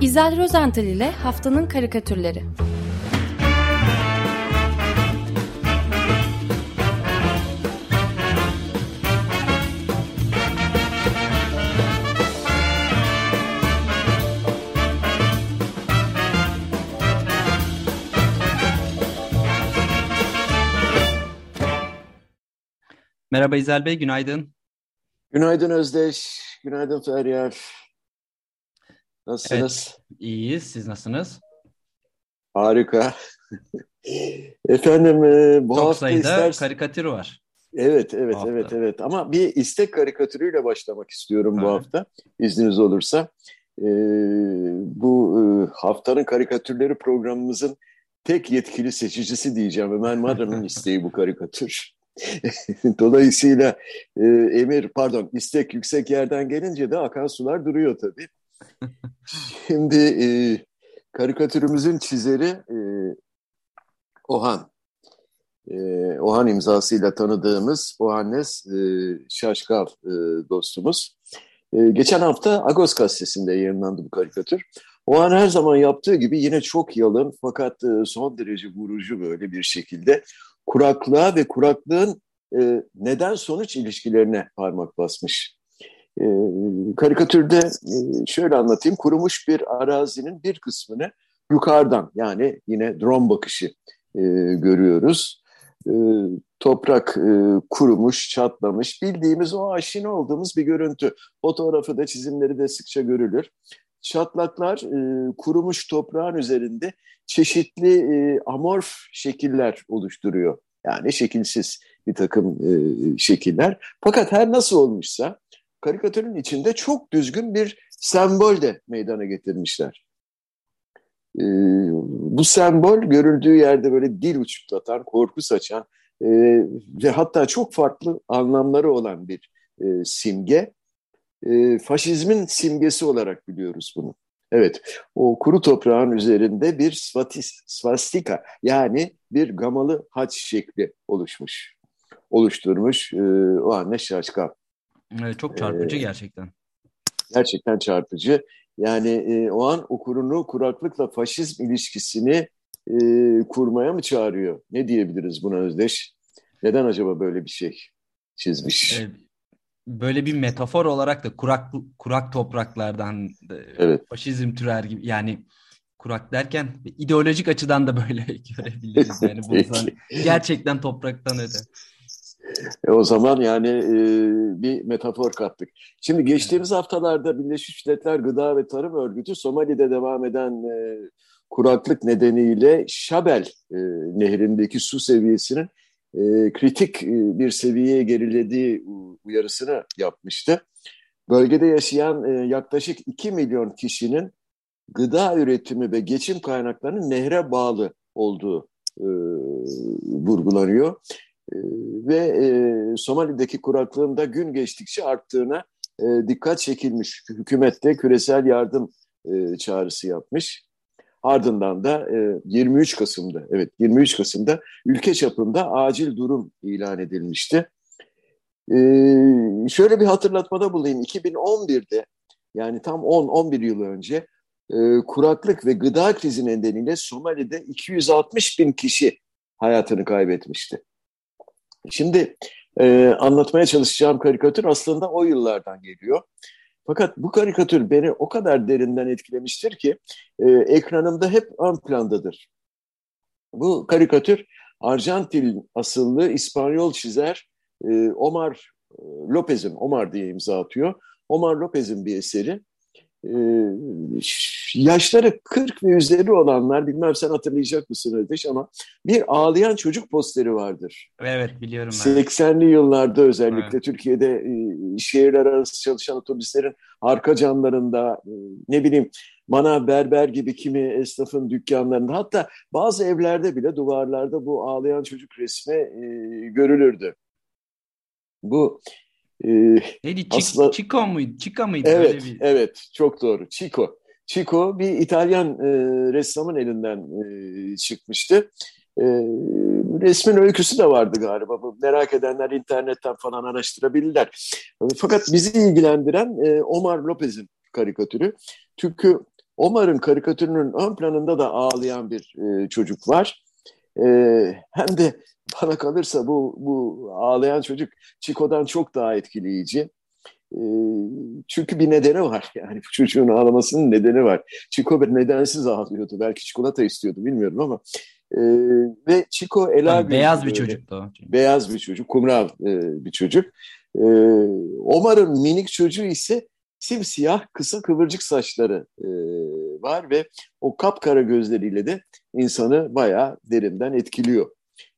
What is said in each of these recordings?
İzel Rozental ile Haftanın Karikatürleri Merhaba İzel Bey, günaydın. Günaydın Özdeş, günaydın Feryal. Nasılsınız? Evet, iyiyiz. Siz nasılsınız? Harika. Efendim e, bu Çok hafta sayıda istersen... karikatür var. Evet, evet, evet, evet. Ama bir istek karikatürüyle başlamak istiyorum evet. bu hafta. İzniniz olursa. Ee, bu e, haftanın karikatürleri programımızın tek yetkili seçicisi diyeceğim. Ömer Madra'nın isteği bu karikatür. Dolayısıyla e, emir, pardon, istek yüksek yerden gelince de akan sular duruyor tabii. Şimdi e, karikatürümüzün çizeri e, Ohan. E, Ohan imzasıyla tanıdığımız Ohannes e, Şaşkal e, dostumuz. E, geçen hafta Agos gazetesinde yayınlandı bu karikatür. Ohan her zaman yaptığı gibi yine çok yalın fakat e, son derece vurucu böyle bir şekilde kuraklığa ve kuraklığın e, neden sonuç ilişkilerine parmak basmış. E, karikatürde e, şöyle anlatayım, kurumuş bir arazinin bir kısmını yukarıdan yani yine drone bakışı e, görüyoruz. E, toprak e, kurumuş, çatlamış, bildiğimiz o aşina olduğumuz bir görüntü. Fotoğrafı da çizimleri de sıkça görülür. Çatlaklar e, kurumuş toprağın üzerinde çeşitli e, amorf şekiller oluşturuyor. Yani şekilsiz bir takım e, şekiller. Fakat her nasıl olmuşsa karikatürün içinde çok düzgün bir sembol de meydana getirmişler. E, bu sembol görüldüğü yerde böyle dil uçuklatan, korku saçan e, ve hatta çok farklı anlamları olan bir e, simge. E, faşizmin simgesi olarak biliyoruz bunu. Evet, o kuru toprağın üzerinde bir svatis, svastika yani bir gamalı haç şekli oluşmuş, oluşturmuş e, o anne şaşkal. Evet, çok çarpıcı ee, gerçekten. Gerçekten çarpıcı. Yani e, o an okurunu kuraklıkla faşizm ilişkisini e, kurmaya mı çağırıyor? Ne diyebiliriz buna Özdeş? Neden acaba böyle bir şey çizmiş? Evet böyle bir metafor olarak da kurak kurak topraklardan evet. faşizm türer gibi yani kurak derken ideolojik açıdan da böyle görebiliriz yani buradan gerçekten topraktan öte. E o zaman yani e, bir metafor kattık. Şimdi geçtiğimiz haftalarda Birleşmiş Milletler Gıda ve Tarım Örgütü Somali'de devam eden e, kuraklık nedeniyle Şabel e, nehrindeki su seviyesinin e, kritik e, bir seviyeye gerilediği uyarısını yapmıştı. Bölgede yaşayan e, yaklaşık 2 milyon kişinin gıda üretimi ve geçim kaynaklarının nehre bağlı olduğu e, vurgulanıyor. Ve e, Somali'deki kuraklığın da gün geçtikçe arttığına e, dikkat çekilmiş. Hükümet de küresel yardım e, çağrısı yapmış. Ardından da e, 23 Kasım'da, evet 23 Kasım'da ülke çapında acil durum ilan edilmişti. E, şöyle bir hatırlatmada bulayım. 2011'de yani tam 10-11 yıl önce e, kuraklık ve gıda krizi nedeniyle Somali'de 260 bin kişi hayatını kaybetmişti. Şimdi e, anlatmaya çalışacağım karikatür aslında o yıllardan geliyor. Fakat bu karikatür beni o kadar derinden etkilemiştir ki e, ekranımda hep ön plandadır. Bu karikatür Arjantin asıllı İspanyol çizer e, Omar Lopez'in, Omar diye imza atıyor. Omar Lopez'in bir eseri. Ee, yaşları 40 ve üzeri olanlar bilmem sen hatırlayacak mısın Ödeş ama bir ağlayan çocuk posteri vardır. Evet biliyorum. 80'li yıllarda özellikle evet. Türkiye'de e, şehirler arası çalışan otobüslerin arka camlarında e, ne bileyim mana berber gibi kimi esnafın dükkanlarında hatta bazı evlerde bile duvarlarda bu ağlayan çocuk resmi e, görülürdü. Bu e, Neydi? Aslında, Chico muydu? Chica mıydı? Evet, Öyle bir... evet. Çok doğru. Chico. Chico bir İtalyan e, ressamın elinden e, çıkmıştı. E, resmin öyküsü de vardı galiba. Merak edenler internetten falan araştırabilirler. Fakat bizi ilgilendiren e, Omar Lopez'in karikatürü. Çünkü Omar'ın karikatürünün ön planında da ağlayan bir e, çocuk var. E, hem de bana kalırsa bu, bu ağlayan çocuk Chico'dan çok daha etkileyici. E, çünkü bir nedeni var. Yani bu çocuğun ağlamasının nedeni var. Chico bir nedensiz ağlıyordu. Belki çikolata istiyordu bilmiyorum ama. E, ve Chico Ela yani Beyaz bir çocuktu o. Beyaz bir çocuk, kumral e, bir çocuk. E, Omar'ın minik çocuğu ise simsiyah kısa kıvırcık saçları e, var ve o kapkara gözleriyle de insanı bayağı derinden etkiliyor.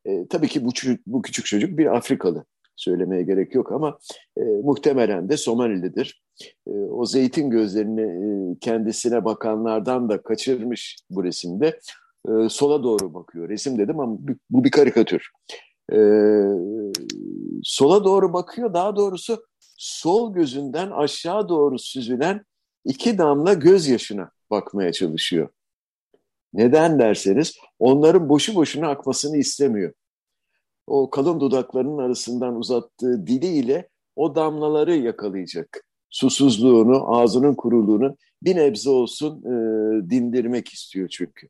E, tabii ki bu, bu küçük çocuk bir Afrikalı söylemeye gerek yok ama e, muhtemelen de Somalilidir. E, o zeytin gözlerini e, kendisine bakanlardan da kaçırmış bu resimde. E, sola doğru bakıyor. Resim dedim ama bu bir karikatür. E, sola doğru bakıyor. Daha doğrusu sol gözünden aşağı doğru süzülen iki damla gözyaşına bakmaya çalışıyor. Neden derseniz onların boşu boşuna akmasını istemiyor. O kalın dudaklarının arasından uzattığı diliyle o damlaları yakalayacak. Susuzluğunu, ağzının kuruluğunu bir nebze olsun e, dindirmek istiyor çünkü.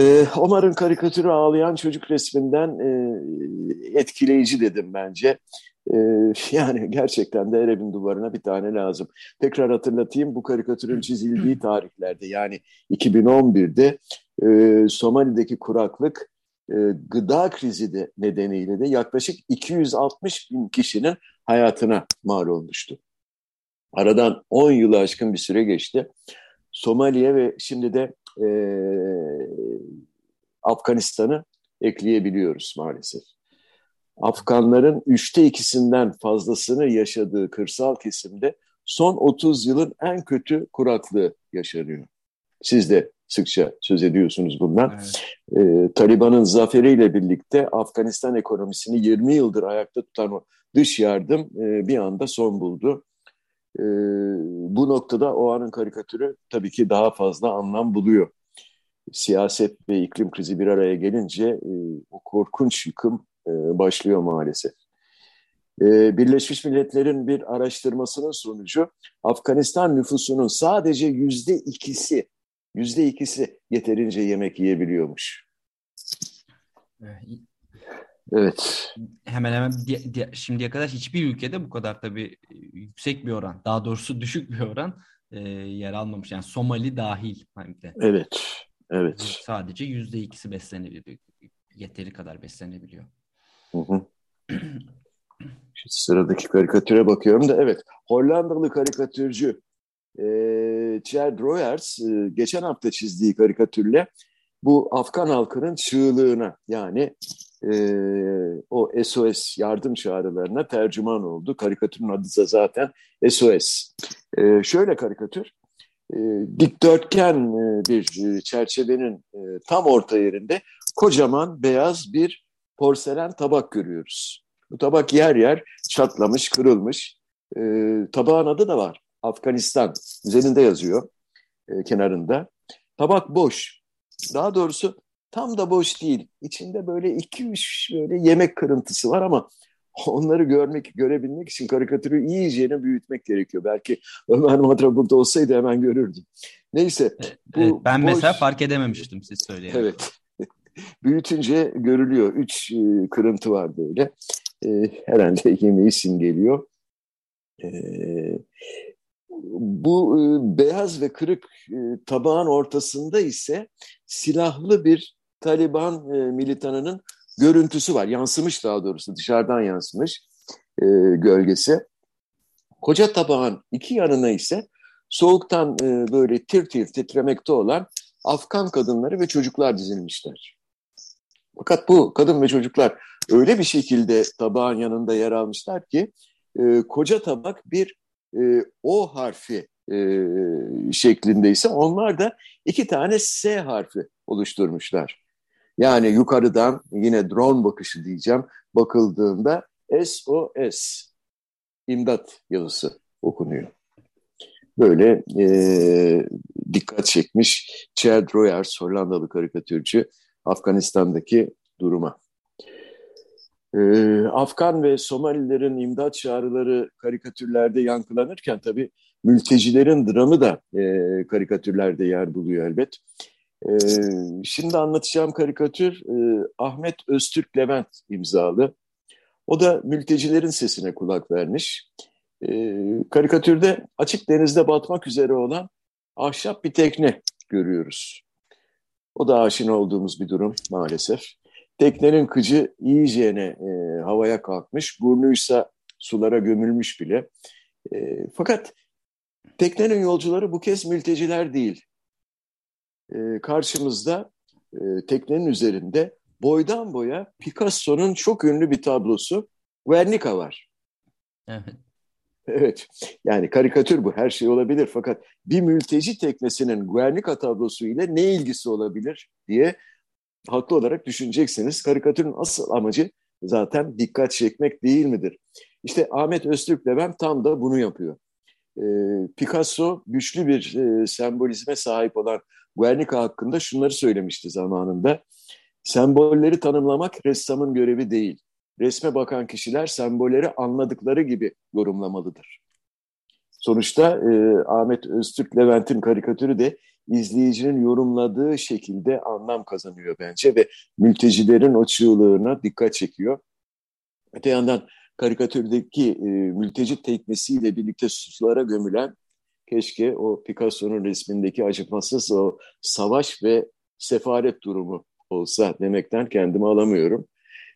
E, Omar'ın karikatürü ağlayan çocuk resminden e, etkileyici dedim bence. Yani gerçekten de Erebin duvarına bir tane lazım. Tekrar hatırlatayım bu karikatürün çizildiği tarihlerde yani 2011'de e, Somali'deki kuraklık e, gıda krizi de nedeniyle de yaklaşık 260 bin kişinin hayatına mal olmuştu. Aradan 10 yılı aşkın bir süre geçti. Somali'ye ve şimdi de e, Afganistan'ı ekleyebiliyoruz maalesef. Afganların üçte ikisinden fazlasını yaşadığı kırsal kesimde son 30 yılın en kötü kuraklığı yaşanıyor. Siz de sıkça söz ediyorsunuz bundan. Evet. Ee, Taliban'ın zaferiyle birlikte Afganistan ekonomisini 20 yıldır ayakta tutan o dış yardım e, bir anda son buldu. E, bu noktada o anın karikatürü tabii ki daha fazla anlam buluyor. Siyaset ve iklim krizi bir araya gelince e, o korkunç yıkım e, başlıyor maalesef. E, Birleşmiş Milletler'in bir araştırmasının sonucu Afganistan nüfusunun sadece yüzde ikisi, yüzde ikisi yeterince yemek yiyebiliyormuş. Evet. Hemen hemen şimdiye kadar hiçbir ülkede bu kadar tabii yüksek bir oran, daha doğrusu düşük bir oran e, yer almamış. Yani Somali dahil. Hem de. Evet, evet. Sadece yüzde ikisi beslenebiliyor. Yeteri kadar beslenebiliyor. Hı hı. Şu sıradaki karikatüre bakıyorum da evet Hollandalı karikatürcü e, Chad Royers e, geçen hafta çizdiği karikatürle bu Afgan halkının çığlığına yani e, o SOS yardım çağrılarına tercüman oldu. Karikatürün adı da zaten SOS. E, şöyle karikatür, e, dikdörtgen e, bir çerçevenin e, tam orta yerinde kocaman beyaz bir porselen tabak görüyoruz. Bu tabak yer yer çatlamış, kırılmış. E, tabağın adı da var. Afganistan. Üzerinde yazıyor e, kenarında. Tabak boş. Daha doğrusu tam da boş değil. İçinde böyle iki üç böyle yemek kırıntısı var ama onları görmek, görebilmek için karikatürü iyice büyütmek gerekiyor. Belki Ömer Madra burada olsaydı hemen görürdüm. Neyse. Bu evet, ben boş... mesela fark edememiştim siz söyleyin. Evet büyütünce görülüyor. Üç e, kırıntı var böyle. E, herhalde yemeği simgeliyor. E, bu e, beyaz ve kırık tabağın ortasında ise silahlı bir Taliban e, militanının görüntüsü var. Yansımış daha doğrusu dışarıdan yansımış gölgesi. Koca tabağın iki yanına ise soğuktan böyle tir tir titremekte olan Afgan kadınları ve çocuklar dizilmişler. Fakat bu kadın ve çocuklar öyle bir şekilde tabağın yanında yer almışlar ki e, koca tabak bir e, O harfi e, şeklindeyse onlar da iki tane S harfi oluşturmuşlar. Yani yukarıdan yine drone bakışı diyeceğim bakıldığında SOS imdat yazısı okunuyor. Böyle e, dikkat çekmiş Chad Royers Hollandalı karikatürcü Afganistan'daki duruma. Ee, Afgan ve Somalilerin imdat çağrıları karikatürlerde yankılanırken tabii mültecilerin dramı da e, karikatürlerde yer buluyor elbet. E, şimdi anlatacağım karikatür e, Ahmet Öztürk Levent imzalı. O da mültecilerin sesine kulak vermiş. E, karikatürde açık denizde batmak üzere olan ahşap bir tekne görüyoruz. O da aşina olduğumuz bir durum maalesef. Teknenin kıcı iyicene e, havaya kalkmış, burnuysa sulara gömülmüş bile. E, fakat teknenin yolcuları bu kez mülteciler değil. E, karşımızda e, teknenin üzerinde boydan boya Picasso'nun çok ünlü bir tablosu Guernica var. Evet. Evet, yani karikatür bu, her şey olabilir. Fakat bir mülteci teknesinin Guernica tablosu ile ne ilgisi olabilir diye haklı olarak düşüneceksiniz. Karikatürün asıl amacı zaten dikkat çekmek değil midir? İşte Ahmet Öztürk Levent tam da bunu yapıyor. E, Picasso güçlü bir e, sembolizme sahip olan Guernica hakkında şunları söylemişti zamanında. Sembolleri tanımlamak ressamın görevi değil. Resme bakan kişiler sembolleri anladıkları gibi yorumlamalıdır. Sonuçta e, Ahmet Öztürk Levent'in karikatürü de izleyicinin yorumladığı şekilde anlam kazanıyor bence ve mültecilerin o çığlığına dikkat çekiyor. Öte yandan karikatürdeki e, mülteci teknesiyle birlikte sulara gömülen keşke o Picasso'nun resmindeki acımasız o savaş ve sefaret durumu olsa demekten kendimi alamıyorum.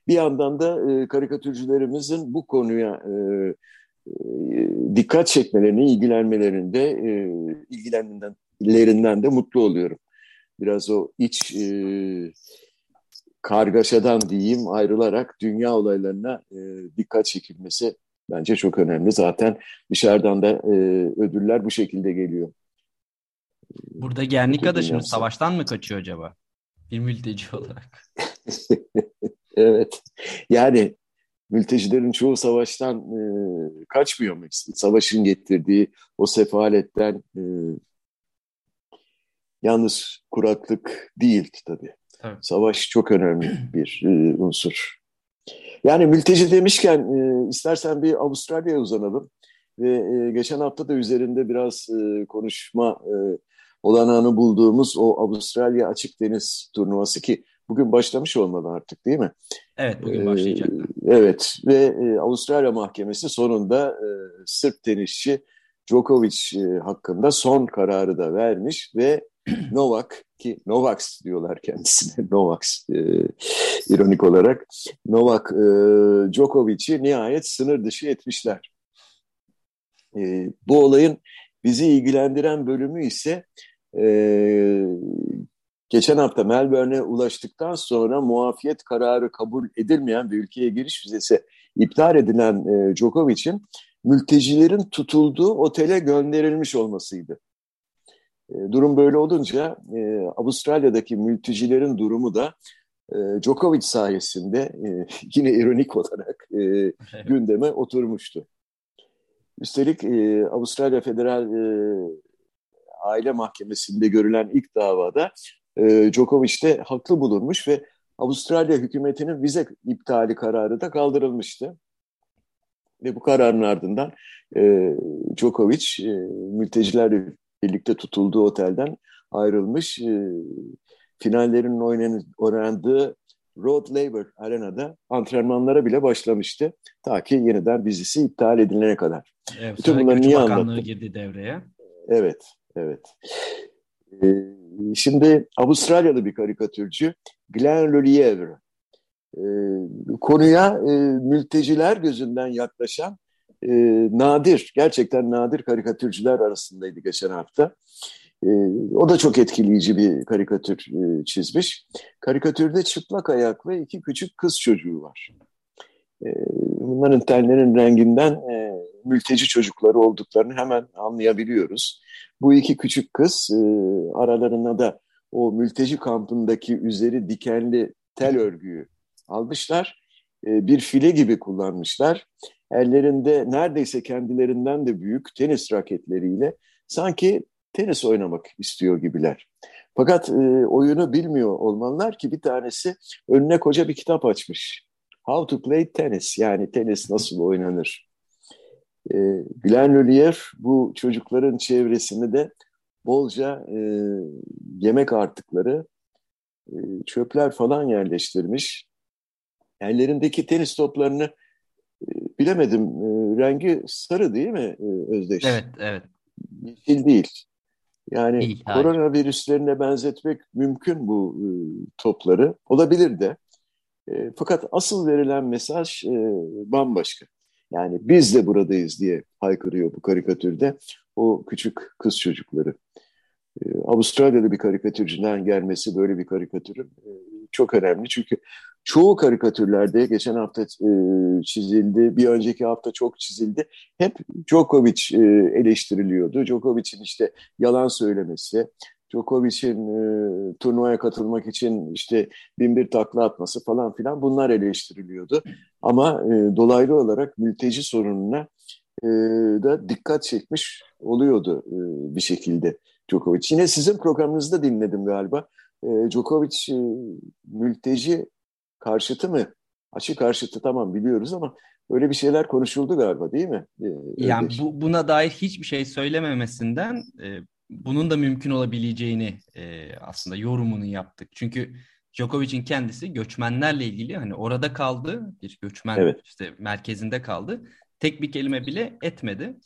Bir yandan da e, karikatürcülerimizin bu konuya e, e, dikkat çekmelerini, ilgilenmelerinde, e, ilgilenmelerinden de mutlu oluyorum. Biraz o iç e, kargaşadan diyeyim ayrılarak dünya olaylarına e, dikkat çekilmesi bence çok önemli. Zaten dışarıdan da e, ödüller bu şekilde geliyor. Burada Gernika da şimdi savaştan mı kaçıyor acaba? Bir mülteci olarak. evet. Yani mültecilerin çoğu savaştan e, kaçmıyor mu? Savaşın getirdiği o sefaletten e, yalnız kuraklık değil tabii. Evet. Savaş çok önemli bir e, unsur. Yani mülteci demişken e, istersen bir Avustralya'ya uzanalım. Ve e, geçen hafta da üzerinde biraz e, konuşma e, olanağını bulduğumuz o Avustralya Açık Deniz turnuvası ki bugün başlamış olmalı artık değil mi? Evet bugün başlayacak. Ee, evet ve e, Avustralya Mahkemesi sonunda e, Sırp tenisçi Djokovic e, hakkında son kararı da vermiş ve Novak ki Novak diyorlar kendisine Novak e, ironik olarak Novak e, Djokovic'i nihayet sınır dışı etmişler. E, bu olayın bizi ilgilendiren bölümü ise e, geçen hafta Melbourne'e ulaştıktan sonra muafiyet kararı kabul edilmeyen bir ülkeye giriş vizesi iptal edilen e, Djokovic'in mültecilerin tutulduğu otele gönderilmiş olmasıydı. E, durum böyle olunca e, Avustralya'daki mültecilerin durumu da e, Djokovic sayesinde e, yine ironik olarak e, gündeme oturmuştu. Üstelik e, Avustralya Federal e, Aile Mahkemesi'nde görülen ilk davada e, Djokovic de haklı bulunmuş ve Avustralya hükümetinin vize iptali kararı da kaldırılmıştı. Ve bu kararın ardından e, Djokovic e, mültecilerle birlikte tutulduğu otelden ayrılmış. E, finallerin oynandığı Road Labour Arena'da antrenmanlara bile başlamıştı. Ta ki yeniden dizisi iptal edilene kadar. Evet, Bütün bunları niye anlattım? girdi devreye. Evet, evet. Ee, şimdi Avustralyalı bir karikatürcü Glenn Lelievre e, konuya e, mülteciler gözünden yaklaşan e, nadir, gerçekten nadir karikatürcüler arasındaydı geçen hafta. E, o da çok etkileyici bir karikatür e, çizmiş. Karikatürde çıplak ayak ve iki küçük kız çocuğu var. Bunların tenlerin renginden mülteci çocukları olduklarını hemen anlayabiliyoruz. Bu iki küçük kız e, aralarına da o mülteci kampındaki üzeri dikenli tel örgüyü almışlar. E, bir file gibi kullanmışlar. Ellerinde neredeyse kendilerinden de büyük tenis raketleriyle sanki tenis oynamak istiyor gibiler. Fakat e, oyunu bilmiyor olmalılar ki bir tanesi önüne koca bir kitap açmış. How to Play Tennis yani tenis nasıl oynanır. E, Glenn Lullier bu çocukların çevresinde de bolca e, yemek artıkları, e, çöpler falan yerleştirmiş. Ellerindeki tenis toplarını e, bilemedim e, rengi sarı değil mi e, Özdeş? Evet, evet. Yeşil değil. Yani değil, koronavirüslerine benzetmek mümkün bu e, topları. Olabilir de. E, fakat asıl verilen mesaj e, bambaşka. Yani biz de buradayız diye haykırıyor bu karikatürde o küçük kız çocukları. E, Avustralya'da bir karikatürcüden gelmesi böyle bir karikatürün e, çok önemli. Çünkü çoğu karikatürlerde geçen hafta e, çizildi, bir önceki hafta çok çizildi. Hep Djokovic e, eleştiriliyordu. Djokovic'in işte yalan söylemesi, Djokovic'in e, turnuvaya katılmak için işte bin bir takla atması falan filan bunlar eleştiriliyordu. Ama e, dolaylı olarak mülteci sorununa e, da dikkat çekmiş oluyordu e, bir şekilde Djokovic. Yine sizin programınızda dinledim galiba. E, Djokovic e, mülteci karşıtı mı? Aşı karşıtı tamam biliyoruz ama öyle bir şeyler konuşuldu galiba değil mi? E, yani bu, buna dair hiçbir şey söylememesinden e, bunun da mümkün olabileceğini e, aslında yorumunu yaptık. Çünkü Djokovic'in kendisi göçmenlerle ilgili hani orada kaldı bir göçmen evet. işte merkezinde kaldı. Tek bir kelime bile etmedi.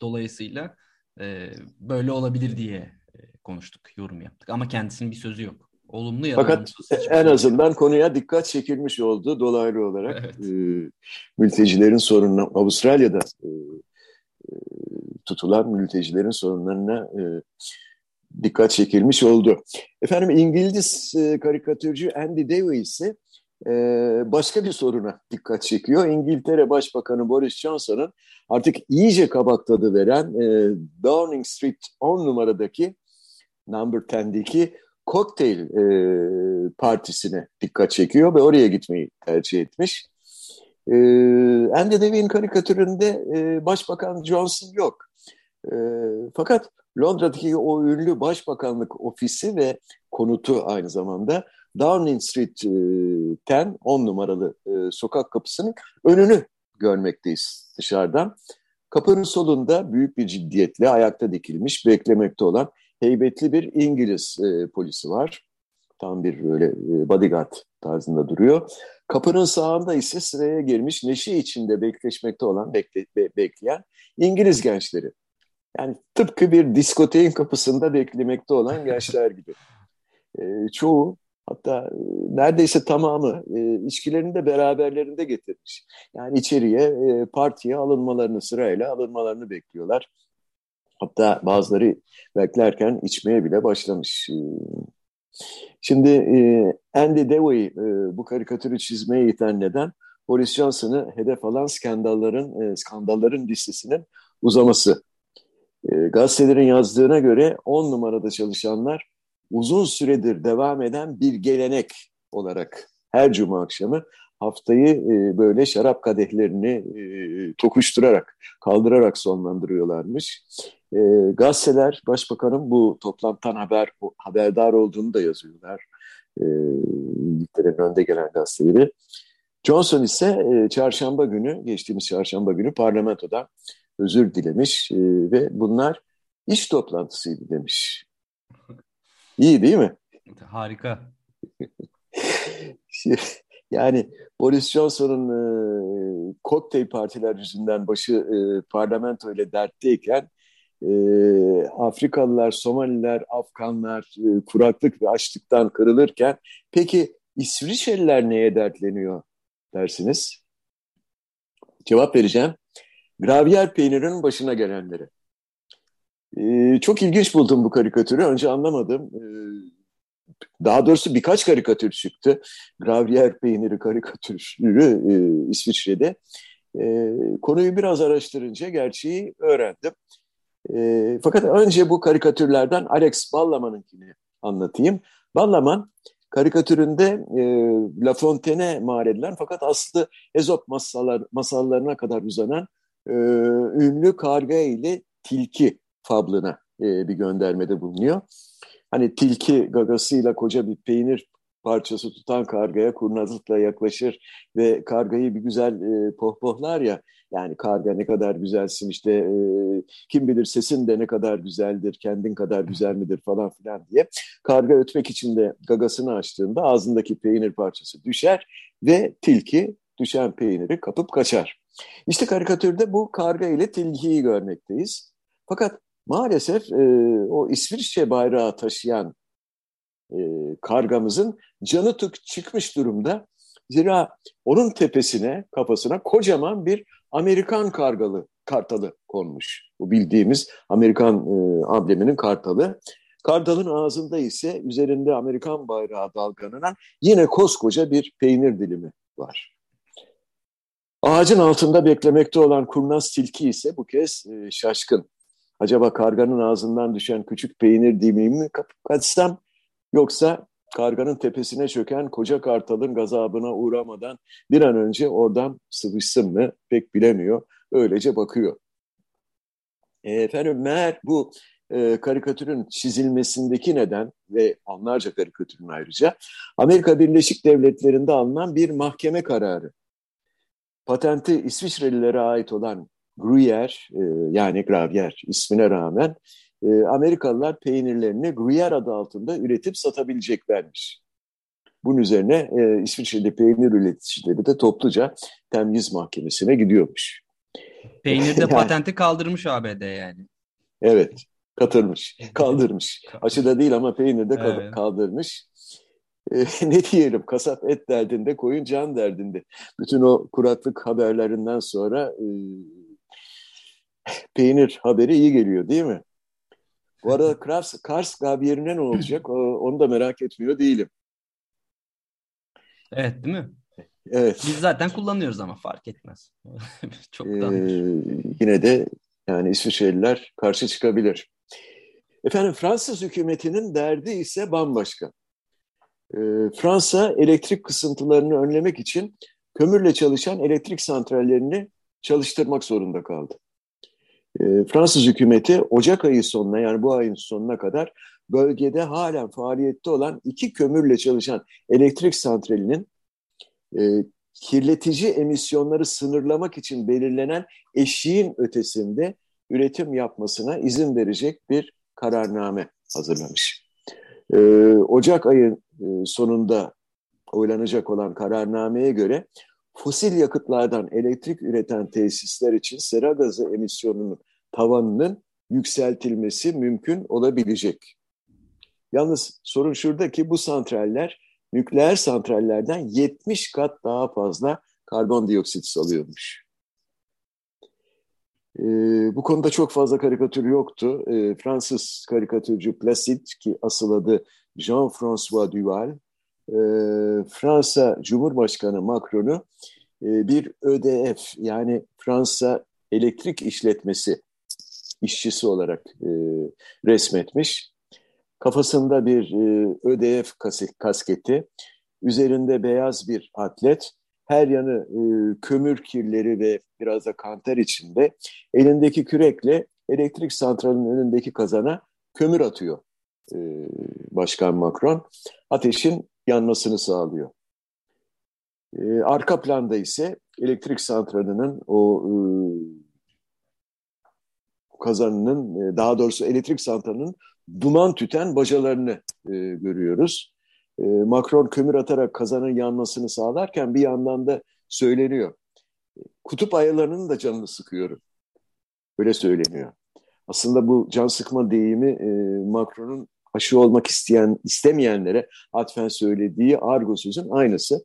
Dolayısıyla e, böyle olabilir diye e, konuştuk, yorum yaptık. Ama kendisinin bir sözü yok. Olumlu ya Fakat en azından konuya dikkat çekilmiş oldu dolaylı olarak. Evet. E, mültecilerin sorununa, Avustralya'da e, tutulan mültecilerin sorunlarına e, dikkat çekilmiş oldu. Efendim İngiliz e, karikatürcü Andy Davis ise e, başka bir soruna dikkat çekiyor. İngiltere Başbakanı Boris Johnson'ın artık iyice kabak tadı veren e, Downing Street 10 numaradaki Number 10'deki kokteyl e, partisine dikkat çekiyor ve oraya gitmeyi tercih etmiş. E, Andy Devin karikatüründe e, Başbakan Johnson yok. E, fakat Londra'daki o ünlü Başbakanlık ofisi ve konutu aynı zamanda Downing Street 10, 10 numaralı e, sokak kapısının önünü görmekteyiz dışarıdan. Kapının solunda büyük bir ciddiyetle ayakta dikilmiş, beklemekte olan heybetli bir İngiliz e, polisi var. Tam bir böyle e, bodyguard tarzında duruyor. Kapının sağında ise sıraya girmiş, neşe içinde bekleşmekte olan, bekle, be, bekleyen İngiliz gençleri. Yani tıpkı bir diskoteğin kapısında beklemekte olan gençler gibi. E, çoğu hatta e, neredeyse tamamı e, içkilerini de beraberlerinde getirmiş. Yani içeriye e, partiye alınmalarını sırayla alınmalarını bekliyorlar. Hatta bazıları beklerken içmeye bile başlamış. E, şimdi e, Andy Dewey e, bu karikatürü çizmeye iten neden Boris Johnson'ı hedef alan skandalların e, skandalların listesinin uzaması. E, gazetelerin yazdığına göre 10 numarada çalışanlar uzun süredir devam eden bir gelenek olarak her cuma akşamı haftayı e, böyle şarap kadehlerini e, tokuşturarak, kaldırarak sonlandırıyorlarmış. E, gazeteler başbakanın bu toplantıdan haber haberdar olduğunu da yazıyorlar. E, İngiltere'nin önde gelen gazeteleri. Johnson ise e, çarşamba günü, geçtiğimiz çarşamba günü parlamentoda özür dilemiş e, ve bunlar iş toplantısıydı demiş. İyi değil mi? Harika. yani Boris Johnson'un e, kokteyl partiler yüzünden başı e, parlamento ile dertteyken e, Afrikalılar, Somaliler, Afganlar e, kuraklık ve açlıktan kırılırken peki İsviçreliler neye dertleniyor dersiniz? Cevap vereceğim. Gravyer peynirinin başına gelenleri. Ee, çok ilginç buldum bu karikatürü. Önce anlamadım. Ee, daha doğrusu birkaç karikatür çıktı. Gravyer peyniri karikatürü e, İsviçre'de. E, konuyu biraz araştırınca gerçeği öğrendim. E, fakat önce bu karikatürlerden Alex Ballaman'ınkini anlatayım. Ballaman karikatüründe e, La Fontaine'e mal edilen fakat aslı Ezop masallar, masallarına kadar uzanan e, ünlü karga ile tilki fablına e, bir göndermede bulunuyor. Hani tilki gagasıyla koca bir peynir parçası tutan kargaya kurnazlıkla yaklaşır ve kargayı bir güzel e, pohpohlar ya. Yani karga ne kadar güzelsin işte e, kim bilir sesin de ne kadar güzeldir, kendin kadar güzel midir falan filan diye. Karga ötmek için de gagasını açtığında ağzındaki peynir parçası düşer ve tilki düşen peyniri kapıp kaçar. İşte karikatürde bu karga ile tilkiyi görmekteyiz. Fakat maalesef e, o İsviçre bayrağı taşıyan e, kargamızın canı tık çıkmış durumda. Zira onun tepesine, kafasına kocaman bir Amerikan kargalı, kartalı konmuş. Bu bildiğimiz Amerikan e, ambleminin kartalı. Kardalın ağzında ise üzerinde Amerikan bayrağı dalgalanan yine koskoca bir peynir dilimi var. Ağacın altında beklemekte olan kurnaz tilki ise bu kez e, şaşkın. Acaba karganın ağzından düşen küçük peynir dilimimi mi kaçsam yoksa karganın tepesine çöken koca kartalın gazabına uğramadan bir an önce oradan sıvışsın mı pek bilemiyor. Öylece bakıyor. E, efendim meğer bu e, karikatürün çizilmesindeki neden ve onlarca karikatürün ayrıca Amerika Birleşik Devletleri'nde alınan bir mahkeme kararı. Patenti İsviçrelilere ait olan Gruyère e, yani Gravyer ismine rağmen e, Amerikalılar peynirlerini Gruyère adı altında üretip satabileceklermiş. Bunun üzerine e, İsviçreli peynir üreticileri de topluca temyiz mahkemesine gidiyormuş. Peynirde yani, patenti kaldırmış ABD yani. Evet, katırmış, kaldırmış. Aşıda değil ama peynirde evet. kaldırmış. E, ne diyelim kasap et derdinde, koyun can derdinde. Bütün o kuraklık haberlerinden sonra e, peynir haberi iyi geliyor değil mi? Bu arada Kars, Kars Gabiyerine ne olacak? Onu da merak etmiyor değilim. Evet değil mi? Evet. Biz zaten kullanıyoruz ama fark etmez. Çok ee, yine de yani İsviçreliler karşı çıkabilir. Efendim Fransız hükümetinin derdi ise bambaşka. Ee, Fransa elektrik kısıntılarını önlemek için kömürle çalışan elektrik santrallerini çalıştırmak zorunda kaldı. Ee, Fransız hükümeti Ocak ayı sonuna yani bu ayın sonuna kadar bölgede halen faaliyette olan iki kömürle çalışan elektrik santralinin e, kirletici emisyonları sınırlamak için belirlenen eşiğin ötesinde üretim yapmasına izin verecek bir kararname hazırlamış. E, Ocak ayı e, sonunda oylanacak olan kararnameye göre fosil yakıtlardan elektrik üreten tesisler için sera gazı emisyonunun tavanının yükseltilmesi mümkün olabilecek. Yalnız sorun şurada ki bu santraller nükleer santrallerden 70 kat daha fazla karbondioksit salıyormuş. Ee, bu konuda çok fazla karikatür yoktu. Ee, Fransız karikatürcü Placide ki asıl adı Jean-François Duval, e, Fransa Cumhurbaşkanı Macron'u e, bir ÖDF yani Fransa Elektrik İşletmesi işçisi olarak e, resmetmiş. Kafasında bir e, ÖDF kasketi, üzerinde beyaz bir atlet, her yanı e, kömür kirleri ve biraz da kanter içinde elindeki kürekle elektrik santralinin önündeki kazana kömür atıyor e, Başkan Macron. Ateşin yanmasını sağlıyor. E, arka planda ise elektrik santralinin o e, kazanının e, daha doğrusu elektrik santralının duman tüten bacalarını e, görüyoruz. E, Macron kömür atarak kazanın yanmasını sağlarken bir yandan da söyleniyor. Kutup ayılarının da canını sıkıyorum. Öyle söyleniyor. Aslında bu can sıkma deyimi e, Macron'un aşı olmak isteyen istemeyenlere atfen söylediği argo sözün aynısı.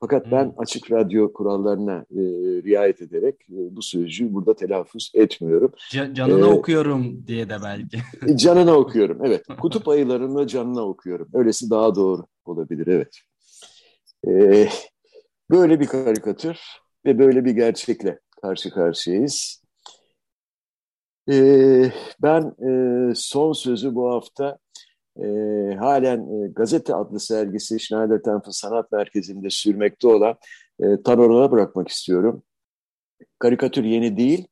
Fakat ben açık radyo kurallarına e, riayet ederek e, bu sözcüğü burada telaffuz etmiyorum. Can, canına ee, okuyorum diye de belki. E, canına okuyorum, evet. Kutup ayılarını canına okuyorum. Öylesi daha doğru olabilir, evet. Ee, böyle bir karikatür ve böyle bir gerçekle karşı karşıyayız. Ee, ben e, son sözü bu hafta e, halen e, Gazete adlı sergisi Schneider Temple Sanat Merkezi'nde sürmekte olan e, Taror'a bırakmak istiyorum. Karikatür yeni değil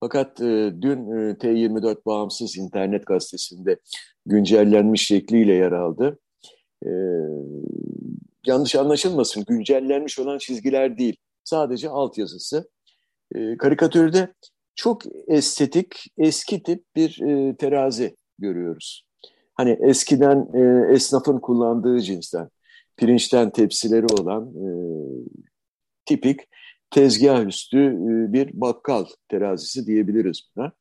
fakat e, dün e, T24 bağımsız internet gazetesinde güncellenmiş şekliyle yer aldı. E, yanlış anlaşılmasın güncellenmiş olan çizgiler değil. Sadece altyazısı. E, karikatürde çok estetik, eski tip bir e, terazi görüyoruz. Hani eskiden e, esnafın kullandığı cinsten, pirinçten tepsileri olan e, tipik tezgah üstü e, bir bakkal terazisi diyebiliriz buna.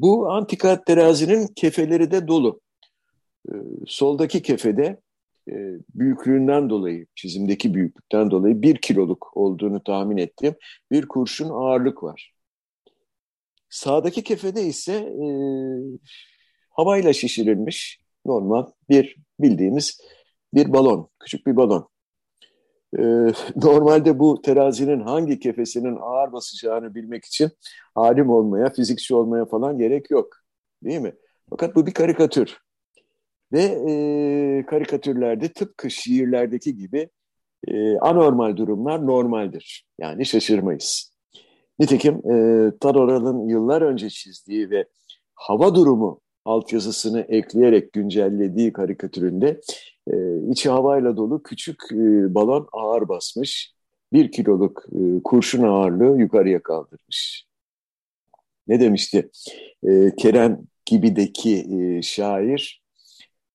Bu antika terazinin kefeleri de dolu. E, soldaki kefede e, büyüklüğünden dolayı, çizimdeki büyüklükten dolayı bir kiloluk olduğunu tahmin ettiğim bir kurşun ağırlık var. Sağdaki kefede ise e, havayla şişirilmiş normal bir bildiğimiz bir balon, küçük bir balon. Ee, normalde bu terazinin hangi kefesinin ağır basacağını bilmek için alim olmaya, fizikçi olmaya falan gerek yok. Değil mi? Fakat bu bir karikatür. Ve e, karikatürlerde tıpkı şiirlerdeki gibi e, anormal durumlar normaldir. Yani şaşırmayız. Nitekim e, Taroral'ın yıllar önce çizdiği ve hava durumu altyazısını ekleyerek güncellediği karikatüründe e, içi havayla dolu küçük e, balon ağır basmış. Bir kiloluk e, kurşun ağırlığı yukarıya kaldırmış. Ne demişti? E, Kerem gibideki e, şair,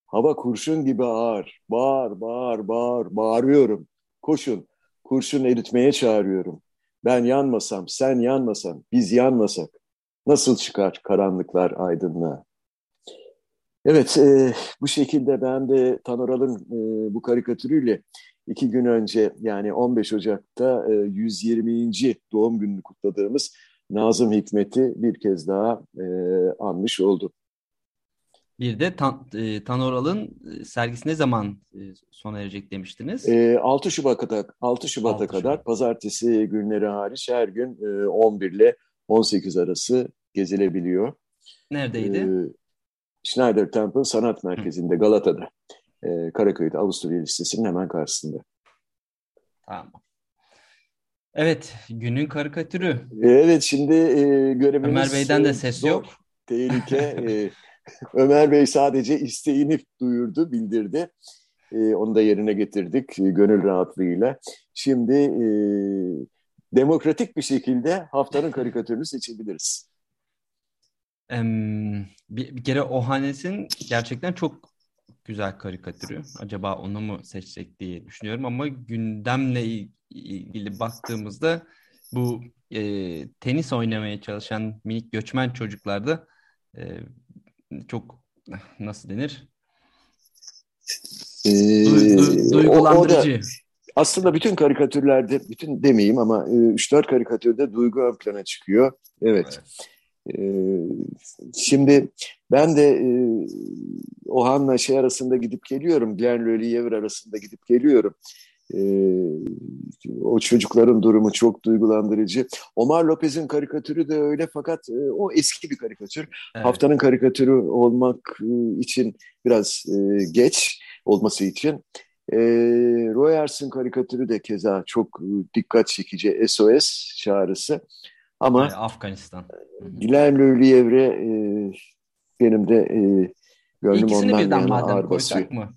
hava kurşun gibi ağır, bağır, bağır, bağır, bağırıyorum. Koşun, kurşun eritmeye çağırıyorum. Ben yanmasam, sen yanmasan, biz yanmasak nasıl çıkar karanlıklar aydınlığa? Evet, e, bu şekilde ben de Tanoral'ın e, bu karikatürüyle iki gün önce yani 15 Ocak'ta e, 120. doğum gününü kutladığımız Nazım Hikmet'i bir kez daha e, anmış oldum. Bir de Tan e, Tanoral'ın e, sergisi ne zaman e, sona erecek demiştiniz? E, 6 Şubat'a 6 Şubat'a 6 kadar Şubat. pazartesi günleri hariç her gün e, 11 ile 18 arası gezilebiliyor. Neredeydi? E, Schneider Temple Sanat Merkezi'nde Galata'da. E, Karaköy'de Avusturya Lisesi'nin hemen karşısında. Tamam. Evet, günün karikatürü. Evet, şimdi e, görevimiz... Ömer Bey'den de ses zor, yok. Tehlike. e, Ömer Bey sadece isteğini duyurdu, bildirdi. E, onu da yerine getirdik e, gönül rahatlığıyla. Şimdi e, demokratik bir şekilde haftanın karikatürünü seçebiliriz bir, bir kere Ohanes'in gerçekten çok güzel karikatürü. Acaba onu mu seçsek diye düşünüyorum ama gündemle ilgili baktığımızda bu e, tenis oynamaya çalışan minik göçmen çocuklarda e, çok nasıl denir? Ee, du, du, duygulandırıcı. O, o da, aslında bütün karikatürlerde, bütün demeyeyim ama 3-4 e, karikatürde duygu ön plana çıkıyor. Evet. evet. Ee, şimdi ben de e, Ohan'la şey arasında gidip geliyorum. Glenn Yever arasında gidip geliyorum. Ee, o çocukların durumu çok duygulandırıcı. Omar Lopez'in karikatürü de öyle fakat e, o eski bir karikatür. Evet. Haftanın karikatürü olmak e, için biraz e, geç olması için. E, Royers'ın karikatürü de keza çok e, dikkat çekici SOS çağrısı. Ama yani Afganistan. Gülen Lülü Evre e, benim de e, gönlüm İkisini ondan birden yana ağır basıyor. Mı?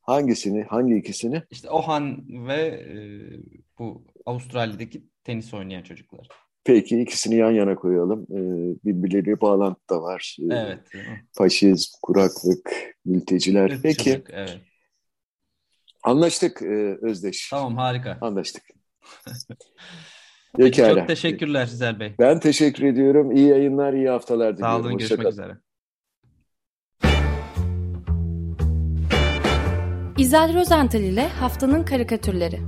Hangisini? Hangi ikisini? İşte Ohan ve e, bu Avustralya'daki tenis oynayan çocuklar. Peki ikisini yan yana koyalım. Ee, birbirleriyle bağlantı da var. Ee, evet. Faşizm, kuraklık, mülteciler. Evet, Peki. Evet. Anlaştık e, Özdeş. Tamam harika. Anlaştık. Pekala. Çok teşekkürler Zizel Bey. Ben teşekkür ediyorum. İyi yayınlar, iyi haftalar diliyorum. Sağ olun, görüşmek üzere. İzel Rozental ile Haftanın Karikatürleri.